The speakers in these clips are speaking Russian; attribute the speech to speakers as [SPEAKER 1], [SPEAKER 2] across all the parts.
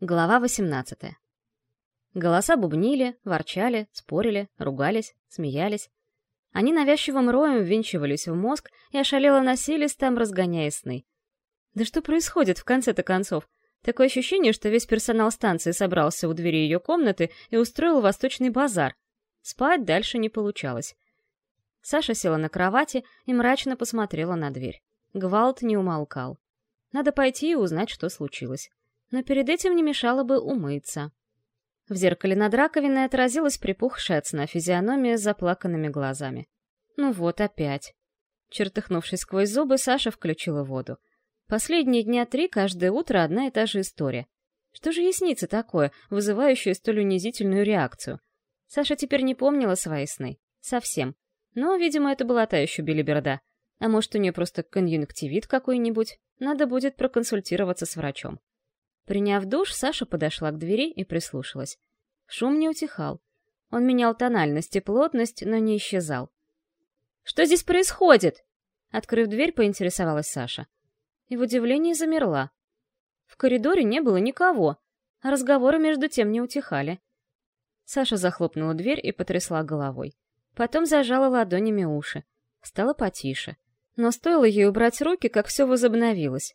[SPEAKER 1] Глава 18. Голоса бубнили, ворчали, спорили, ругались, смеялись. Они навязчивым роем ввинчивались в мозг и ошалело носились там, разгоняя сны. Да что происходит в конце-то концов? Такое ощущение, что весь персонал станции собрался у двери ее комнаты и устроил восточный базар. Спать дальше не получалось. Саша села на кровати и мрачно посмотрела на дверь. Гвалт не умолкал. Надо пойти и узнать, что случилось но перед этим не мешало бы умыться. В зеркале над раковиной отразилась припухшая от сна физиономия с заплаканными глазами. Ну вот опять. Чертыхнувшись сквозь зубы, Саша включила воду. Последние дня три каждое утро одна и та же история. Что же ей такое, вызывающее столь унизительную реакцию? Саша теперь не помнила свои сны. Совсем. Но, видимо, это была та еще билиберда. А может, у нее просто конъюнктивит какой-нибудь? Надо будет проконсультироваться с врачом. Приняв душ, Саша подошла к двери и прислушалась. Шум не утихал. Он менял тональность и плотность, но не исчезал. «Что здесь происходит?» Открыв дверь, поинтересовалась Саша. И в удивлении замерла. В коридоре не было никого, а разговоры между тем не утихали. Саша захлопнула дверь и потрясла головой. Потом зажала ладонями уши. Стало потише. Но стоило ей убрать руки, как все возобновилось.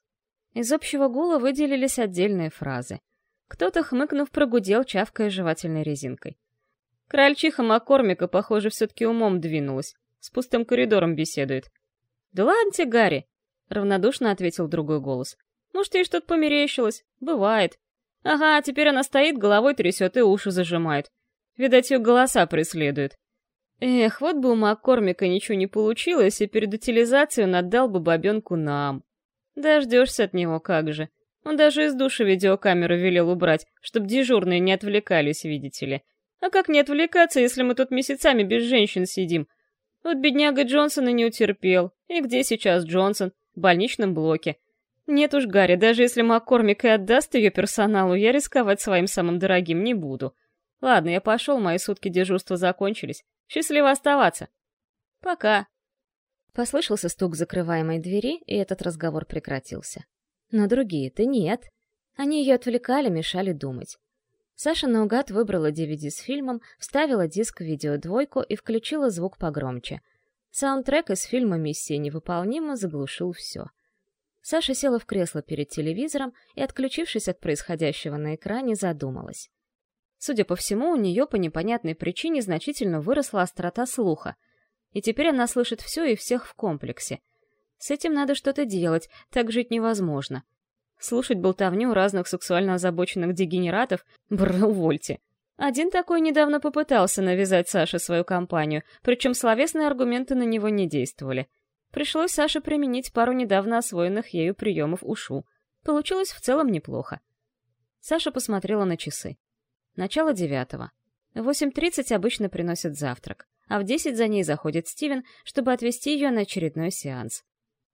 [SPEAKER 1] Из общего гула выделились отдельные фразы. Кто-то, хмыкнув, прогудел, чавкая жевательной резинкой. Крольчиха Маккормика, похоже, все-таки умом двинулась. С пустым коридором беседует. «Да ладно тебе, Гарри!» — равнодушно ответил другой голос. «Может, ей что-то померещилось? Бывает. Ага, теперь она стоит, головой трясет и уши зажимает. Видать, ее голоса преследуют. Эх, вот бы у Маккормика ничего не получилось, и перед утилизацией он отдал бы бабенку нам. Дождешься от него, как же. Он даже из души видеокамеру велел убрать, чтобы дежурные не отвлекались, видите ли. А как не отвлекаться, если мы тут месяцами без женщин сидим? Вот бедняга Джонсон и не утерпел. И где сейчас Джонсон? В больничном блоке. Нет уж, Гарри, даже если Маккормик и отдаст ее персоналу, я рисковать своим самым дорогим не буду. Ладно, я пошел, мои сутки дежурства закончились. Счастливо оставаться. Пока. Послышался стук закрываемой двери, и этот разговор прекратился. Но другие-то нет. Они ее отвлекали, мешали думать. Саша наугад выбрала DVD с фильмом, вставила диск в видеодвойку и включила звук погромче. Саундтрек из фильма «Миссия невыполнима» заглушил все. Саша села в кресло перед телевизором и, отключившись от происходящего на экране, задумалась. Судя по всему, у нее по непонятной причине значительно выросла острота слуха — и теперь она слышит все и всех в комплексе. С этим надо что-то делать, так жить невозможно. Слушать болтовню разных сексуально озабоченных дегенератов — бррр, увольте. Один такой недавно попытался навязать Саше свою компанию, причем словесные аргументы на него не действовали. Пришлось Саше применить пару недавно освоенных ею приемов ушу. Получилось в целом неплохо. Саша посмотрела на часы. Начало девятого. В 8.30 обычно приносят завтрак а в десять за ней заходит Стивен, чтобы отвезти ее на очередной сеанс.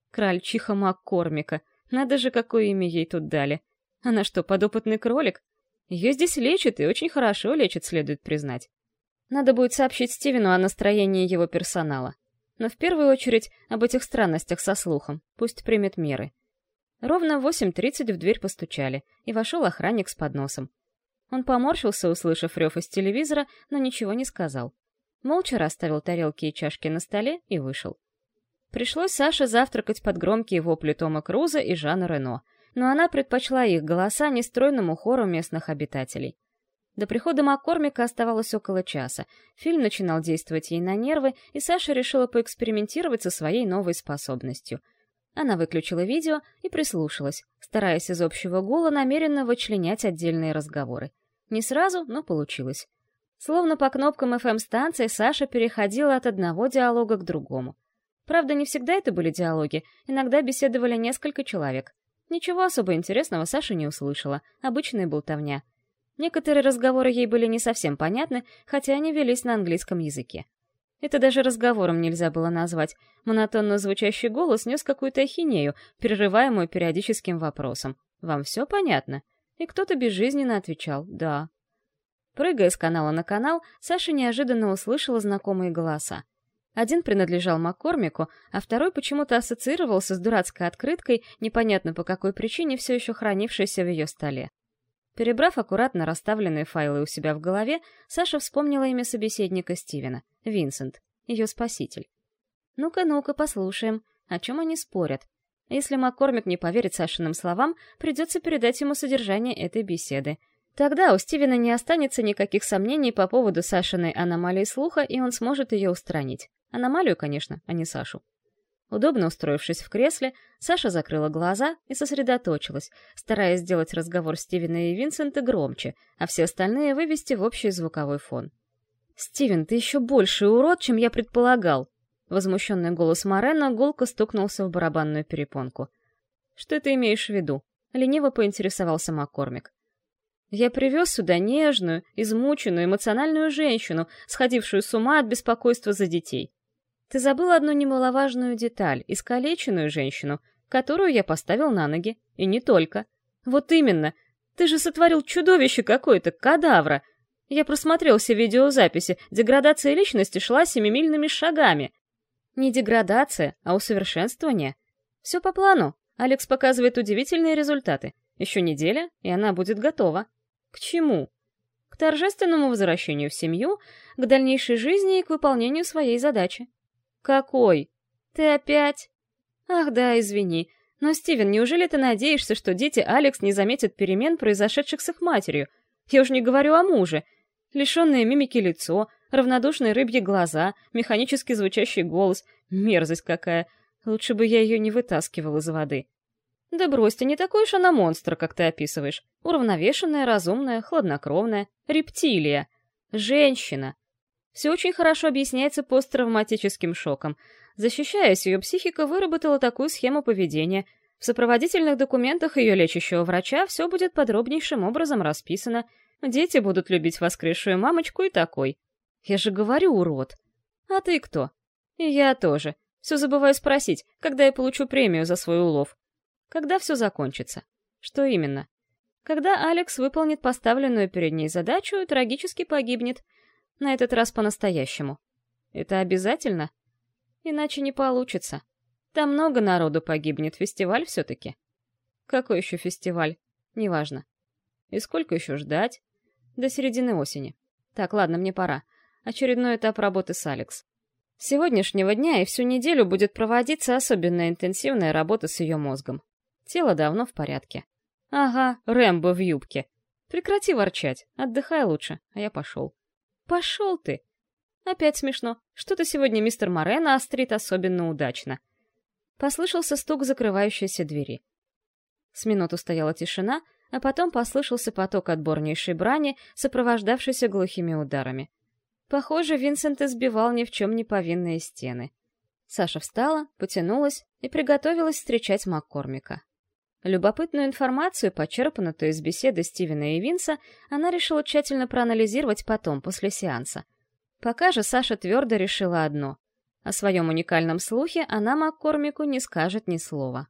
[SPEAKER 1] Крольчиха Маккормика. Надо же, какое имя ей тут дали. Она что, подопытный кролик? Ее здесь лечат, и очень хорошо лечат, следует признать. Надо будет сообщить Стивену о настроении его персонала. Но в первую очередь об этих странностях со слухом. Пусть примет меры. Ровно в 8.30 в дверь постучали, и вошел охранник с подносом. Он поморщился, услышав рев из телевизора, но ничего не сказал молча расставил тарелки и чашки на столе и вышел. Пришлось Саше завтракать под громкие вопли Тома Круза и Жана Рено, но она предпочла их голоса нестройному хору местных обитателей. До прихода Маккормика оставалось около часа. Фильм начинал действовать ей на нервы, и Саша решила поэкспериментировать со своей новой способностью. Она выключила видео и прислушалась, стараясь из общего гула намеренно вычленять отдельные разговоры. Не сразу, но получилось. Словно по кнопкам FM-станции Саша переходила от одного диалога к другому. Правда, не всегда это были диалоги, иногда беседовали несколько человек. Ничего особо интересного Саша не услышала, обычная болтовня. Некоторые разговоры ей были не совсем понятны, хотя они велись на английском языке. Это даже разговором нельзя было назвать. Монотонно звучащий голос нес какую-то ахинею, перерываемую периодическим вопросом. «Вам все понятно?» И кто-то безжизненно отвечал «да». Прыгая с канала на канал, Саша неожиданно услышала знакомые голоса. Один принадлежал Маккормику, а второй почему-то ассоциировался с дурацкой открыткой, непонятно по какой причине все еще хранившейся в ее столе. Перебрав аккуратно расставленные файлы у себя в голове, Саша вспомнила имя собеседника Стивена — Винсент, ее спаситель. Ну-ка, ну-ка, послушаем, о чем они спорят. Если Маккормик не поверит Сашиным словам, придется передать ему содержание этой беседы. Тогда у Стивена не останется никаких сомнений по поводу Сашиной аномалии слуха, и он сможет ее устранить. Аномалию, конечно, а не Сашу. Удобно устроившись в кресле, Саша закрыла глаза и сосредоточилась, стараясь сделать разговор Стивена и Винсента громче, а все остальные вывести в общий звуковой фон. «Стивен, ты еще больший урод, чем я предполагал!» Возмущенный голос Морена гулко стукнулся в барабанную перепонку. «Что ты имеешь в виду?» — лениво поинтересовался Маккормик. «Я привез сюда нежную, измученную, эмоциональную женщину, сходившую с ума от беспокойства за детей. Ты забыл одну немаловажную деталь — искалеченную женщину, которую я поставил на ноги. И не только. Вот именно. Ты же сотворил чудовище какое-то, кадавра. Я просмотрел все видеозаписи. Деградация личности шла семимильными шагами. Не деградация, а усовершенствование. Все по плану. Алекс показывает удивительные результаты. Еще неделя, и она будет готова. К чему? К торжественному возвращению в семью, к дальнейшей жизни и к выполнению своей задачи. «Какой? Ты опять?» «Ах да, извини. Но, Стивен, неужели ты надеешься, что дети Алекс не заметят перемен, произошедших с их матерью? Я уж не говорю о муже. Лишенное мимики лицо, равнодушные рыбьи глаза, механически звучащий голос. Мерзость какая. Лучше бы я ее не вытаскивал из воды». «Да брось ты, не такой уж она монстр, как ты описываешь. Уравновешенная, разумная, хладнокровная. Рептилия. Женщина. Все очень хорошо объясняется посттравматическим шоком. Защищаясь, ее психика выработала такую схему поведения. В сопроводительных документах ее лечащего врача все будет подробнейшим образом расписано. Дети будут любить воскресшую мамочку и такой. Я же говорю, урод. А ты кто? И я тоже. Все забываю спросить, когда я получу премию за свой улов. Когда все закончится? Что именно? Когда Алекс выполнит поставленную перед ней задачу и трагически погибнет — на этот раз по-настоящему. Это обязательно? Иначе не получится. Там много народу погибнет, фестиваль все-таки. Какой еще фестиваль? Неважно. И сколько еще ждать? До середины осени. Так, ладно, мне пора. Очередной этап работы с Алекс. С сегодняшнего дня и всю неделю будет проводиться особенно интенсивная работа с ее мозгом. Тело давно в порядке. Ага, Рэмбо в юбке. Прекрати ворчать, отдыхай лучше, а я пошел. Пошел ты! Опять смешно. Что-то сегодня мистер Морено острит особенно удачно. Послышался стук закрывающейся двери. С минуту стояла тишина, а потом послышался поток отборнейшей брани, сопровождавшийся глухими ударами. Похоже, Винсент избивал ни в чем не повинные стены. Саша встала, потянулась и приготовилась встречать Маккормика. Любопытную информацию, почерпнутую из беседы Стивена и Винса, она решила тщательно проанализировать потом, после сеанса. Пока же Саша твердо решила одно. О своем уникальном слухе она Маккормику не скажет ни слова.